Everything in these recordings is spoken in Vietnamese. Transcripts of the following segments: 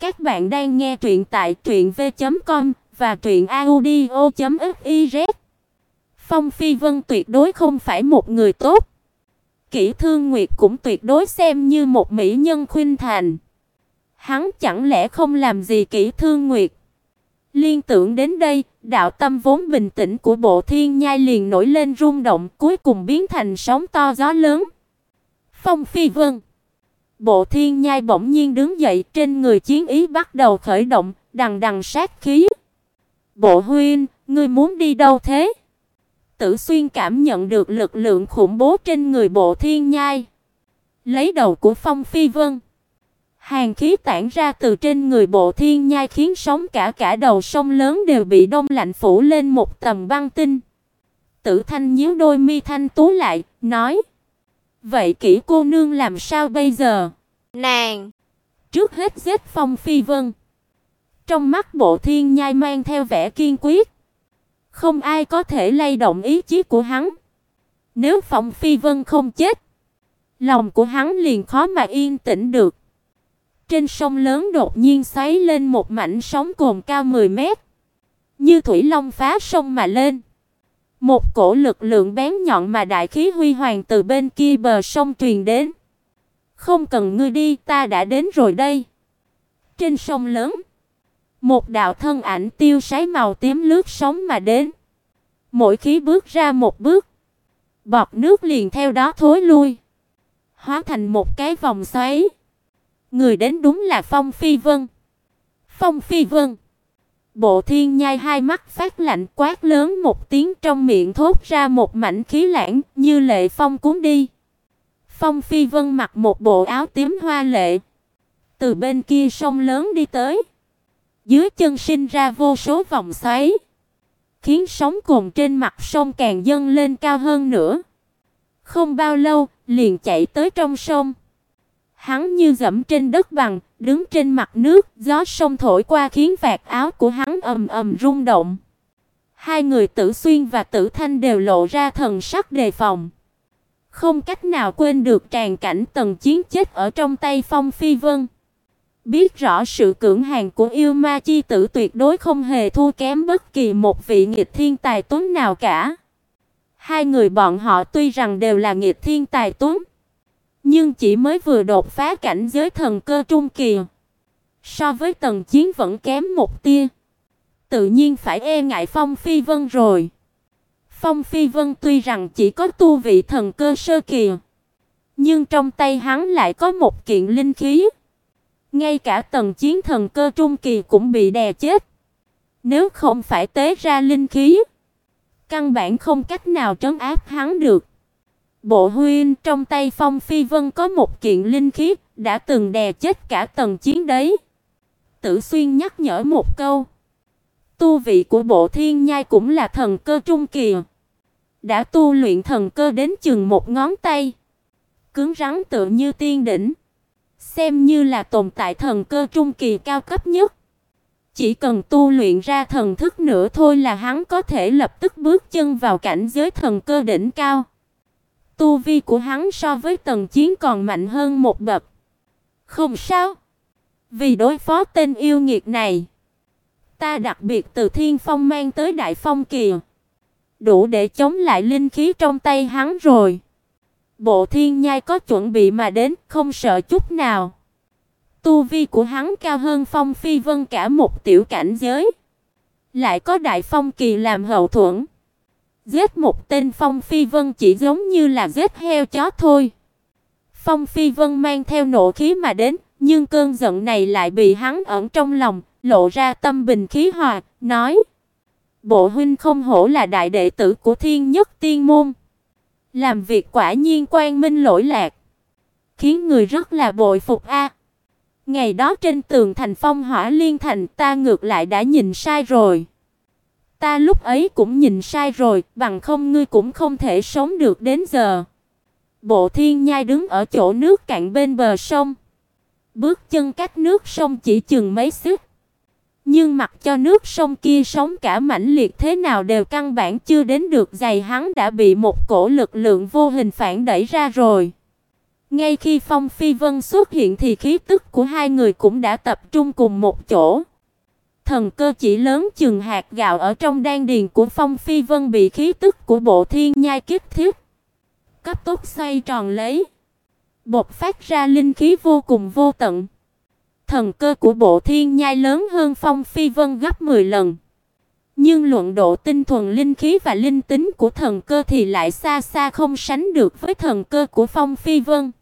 Các bạn đang nghe truyện tại truyệnv.com và truyệnaudio.fiz. Phong Phi Vân tuyệt đối không phải một người tốt. Kỷ Thương Nguyệt cũng tuyệt đối xem như một mỹ nhân khuynh thành. Hắn chẳng lẽ không làm gì Kỷ Thương Nguyệt? Liên tưởng đến đây, đạo tâm vốn bình tĩnh của Bộ Thiên Nhai liền nổi lên rung động, cuối cùng biến thành sóng to gió lớn. Phong Phi Vân Bộ Thiên Nhai bỗng nhiên đứng dậy, trên người chiến ý bắt đầu khởi động, đằng đằng sát khí. "Bộ huynh, ngươi muốn đi đâu thế?" Tử Xuyên cảm nhận được lực lượng khủng bố trên người Bộ Thiên Nhai. Lấy đầu của Phong Phi Vân, hàn khí tản ra từ trên người Bộ Thiên Nhai khiến sóng cả cả đầu sông lớn đều bị đông lạnh phủ lên một tầng băng tinh. Tử Thanh nhíu đôi mi thanh tú lại, nói: Vậy kỹ cô nương làm sao bây giờ? Nàng trước hết giết Phong Phi Vân. Trong mắt Bộ Thiên Nhai mang theo vẻ kiên quyết, không ai có thể lay động ý chí của hắn. Nếu Phong Phi Vân không chết, lòng của hắn liền khó mà yên tĩnh được. Trên sông lớn đột nhiên xoáy lên một mảnh sóng cồn cao 10 mét, như thủy long phá sông mà lên. Một cổ lực lượng bén nhọn mà đại khí huy hoàng từ bên kia bờ sông truyền đến. Không cần ngươi đi, ta đã đến rồi đây. Trên sông lớn, một đạo thân ảnh tiêu sái màu tím lướt sóng mà đến. Mỗi khi bước ra một bước, bọt nước liền theo đó thối lui, hóa thành một cái vòng xoáy. Người đến đúng là Phong Phi Vân. Phong Phi Vân Bộ Thiên Nhai hai mắt phát lạnh quát lớn một tiếng trong miệng thốt ra một mảnh khí lãng, như lệ phong cuốn đi. Phong Phi Vân mặc một bộ áo tím hoa lệ, từ bên kia sông lớn đi tới. Dưới chân sinh ra vô số vòng xoáy, khiến sóng cuồn trên mặt sông càng dâng lên cao hơn nữa. Không bao lâu, liền chạy tới trong sông. Hắn như dẫm trên đất bằng, đứng trên mặt nước, gió sông thổi qua khiến vạt áo của hắn ầm ầm rung động. Hai người Tử Xuyên và Tử Thanh đều lộ ra thần sắc đề phòng. Không cách nào quên được tràn cảnh tần chiến chết ở trong tay Phong Phi Vân. Biết rõ sự cưỡng hàng của yêu ma chi tử tuyệt đối không hề thua kém bất kỳ một vị nghịch thiên tài tuấn nào cả. Hai người bọn họ tuy rằng đều là nghịch thiên tài tuấn, nhưng chỉ mới vừa đột phá cảnh giới thần cơ trung kỳ, so với tầng chiến vẫn kém một tia. Tự nhiên phải e ngại Phong Phi Vân rồi. Phong Phi Vân tuy rằng chỉ có tu vị thần cơ sơ kỳ, nhưng trong tay hắn lại có một kiện linh khí. Ngay cả tầng chiến thần cơ trung kỳ cũng bị đè chết. Nếu không phải tế ra linh khí, căn bản không cách nào trấn áp hắn được. Bộ huynh trong tay Phong Phi Vân có một kiện linh khí, đã từng đè chết cả tầng chiến đấy. Tử Xuyên nhắc nhở một câu. Tu vị của Bộ Thiên Nhai cũng là thần cơ trung kỳ, đã tu luyện thần cơ đến chừng một ngón tay, cứng rắn tựa như tiên đỉnh, xem như là tồn tại thần cơ trung kỳ cao cấp nhất. Chỉ cần tu luyện ra thần thức nữa thôi là hắn có thể lập tức bước chân vào cảnh giới thần cơ đỉnh cao. Tu vi của hắn so với Tần Chiến còn mạnh hơn một bậc. Không sao, vì đối phó tên yêu nghiệt này, ta đặc biệt từ Thiên Phong mang tới Đại Phong Kỳ, đủ để chống lại linh khí trong tay hắn rồi. Bộ Thiên Nhai có chuẩn bị mà đến, không sợ chút nào. Tu vi của hắn cao hơn Phong Phi Vân cả một tiểu cảnh giới, lại có Đại Phong Kỳ làm hậu thuẫn. Giết một tên Phong Phi Vân chỉ giống như là giết heo chó thôi. Phong Phi Vân mang theo nộ khí mà đến, nhưng cơn giận này lại bị hắn ẩn trong lòng, lộ ra tâm bình khí hòa, nói: "Bộ huynh không hổ là đại đệ tử của Thiên Nhất Tiên môn, làm việc quả nhiên quang minh lỗi lạc, khiến người rất là bội phục a." Ngày đó trên tường thành Phong Hỏa Liên Thành ta ngược lại đã nhìn sai rồi. Ta lúc ấy cũng nhìn sai rồi, bằng không ngươi cũng không thể sống được đến giờ. Bộ Thiên Nhai đứng ở chỗ nước cạnh bên bờ sông, bước chân cách nước sông chỉ chừng mấy xích. Nhưng mặc cho nước sông kia sóng cả mãnh liệt thế nào đều căn bản chưa đến được giày hắn đã bị một cổ lực lượng vô hình phản đẩy ra rồi. Ngay khi Phong Phi Vân xuất hiện thì khí tức của hai người cũng đã tập trung cùng một chỗ. Thần cơ chỉ lớn chừng hạt gạo ở trong đan điền của Phong Phi Vân bị khí tức của Bộ Thiên Nhai kích thiết, cấp tốc xoay tròn lấy, bộc phát ra linh khí vô cùng vô tận. Thần cơ của Bộ Thiên Nhai lớn hơn Phong Phi Vân gấp 10 lần. Nhưng luận độ tinh thuần linh khí và linh tính của thần cơ thì lại xa xa không sánh được với thần cơ của Phong Phi Vân.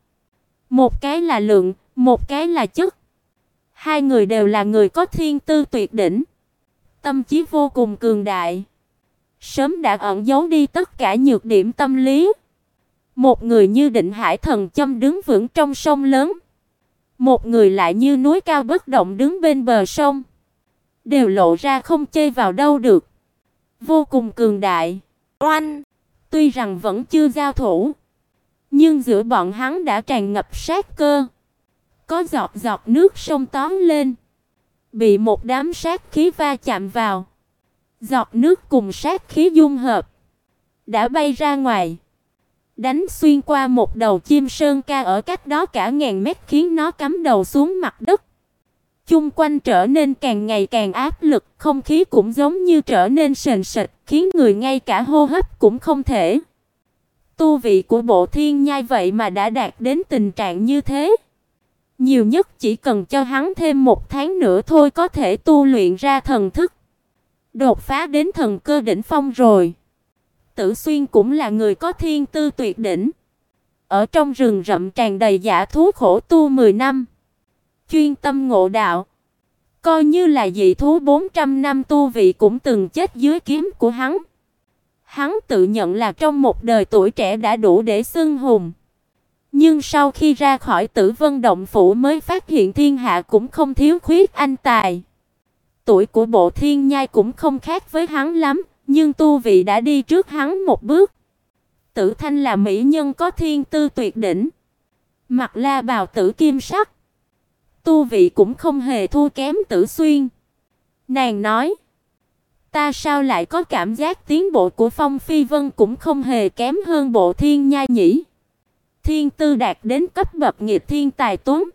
Một cái là lượng, một cái là chất. Hai người đều là người có thiên tư tuyệt đỉnh, tâm trí vô cùng cường đại, sớm đã ẩn giấu đi tất cả nhược điểm tâm lý. Một người như Định Hải Thần Châm đứng vững trong sông lớn, một người lại như núi cao bất động đứng bên bờ sông, đều lộ ra không chê vào đâu được, vô cùng cường đại. Oanh, tuy rằng vẫn chưa giao thủ, nhưng giữa bọn hắn đã tràn ngập sát cơ. Có giọt giọt nước sông tóm lên, bị một đám sát khí va chạm vào. Giọt nước cùng sát khí dung hợp, đã bay ra ngoài, đánh xuyên qua một đầu chim sơn ca ở cách đó cả ngàn mét khiến nó cắm đầu xuống mặt đất. Chung quanh trở nên càng ngày càng áp lực, không khí cũng giống như trở nên sền sệt, khiến người ngay cả hô hấp cũng không thể. Tu vị của Bộ Thiên Nhai vậy mà đã đạt đến tình trạng như thế. Nhiều nhất chỉ cần cho hắn thêm một tháng nữa thôi có thể tu luyện ra thần thức. Đột phá đến thần cơ đỉnh phong rồi. Tử Xuyên cũng là người có thiên tư tuyệt đỉnh. Ở trong rừng rậm tràn đầy giả thú khổ tu 10 năm. Chuyên tâm ngộ đạo. Coi như là dị thú 400 năm tu vị cũng từng chết dưới kiếm của hắn. Hắn tự nhận là trong một đời tuổi trẻ đã đủ để xưng hùng. Nhưng sau khi ra khỏi Tử Vân động phủ mới phát hiện thiên hạ cũng không thiếu khuyết anh tài. Tuổi của Bộ Thiên Nhai cũng không khác với hắn lắm, nhưng tu vị đã đi trước hắn một bước. Tử Thanh là mỹ nhân có thiên tư tuyệt đỉnh, mặc la bào tử kim sắc, tu vị cũng không hề thua kém Tử Xuyên. Nàng nói: "Ta sao lại có cảm giác tiến bộ của Phong Phi Vân cũng không hề kém hơn Bộ Thiên Nhai nhỉ?" Thiên tư đạt đến cấp bậc nghịch thiên tài tuấn,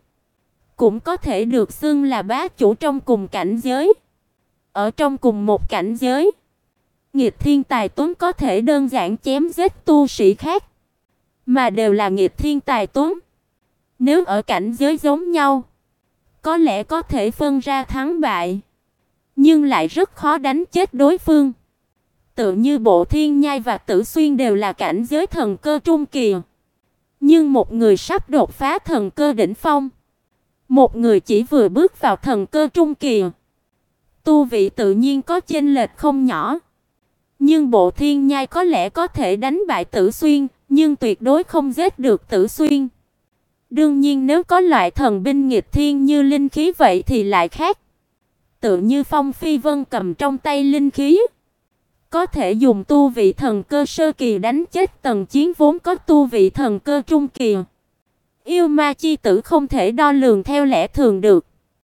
cũng có thể được xưng là bá chủ trong cùng cảnh giới. Ở trong cùng một cảnh giới, nghịch thiên tài tuấn có thể đơn giản chém giết tu sĩ khác, mà đều là nghịch thiên tài tuấn. Nếu ở cảnh giới giống nhau, có lẽ có thể phân ra thắng bại, nhưng lại rất khó đánh chết đối phương. Tự như Bộ Thiên Nhai và Tử Xuyên đều là cảnh giới thần cơ trung kỳ. Nhưng một người sắp đột phá thần cơ đỉnh phong, một người chỉ vừa bước vào thần cơ trung kỳ. Tu vị tự nhiên có chênh lệch không nhỏ. Nhưng Bộ Thiên Nhai có lẽ có thể đánh bại Tử Xuyên, nhưng tuyệt đối không giết được Tử Xuyên. Đương nhiên nếu có loại thần binh nghịch thiên như linh khí vậy thì lại khác. Tự như Phong Phi Vân cầm trong tay linh khí, có thể dùng tu vị thần cơ sơ kỳ đánh chết tầng chiến vốn có tu vị thần cơ trung kỳ. Yêu ma chi tử không thể đo lường theo lẽ thường được.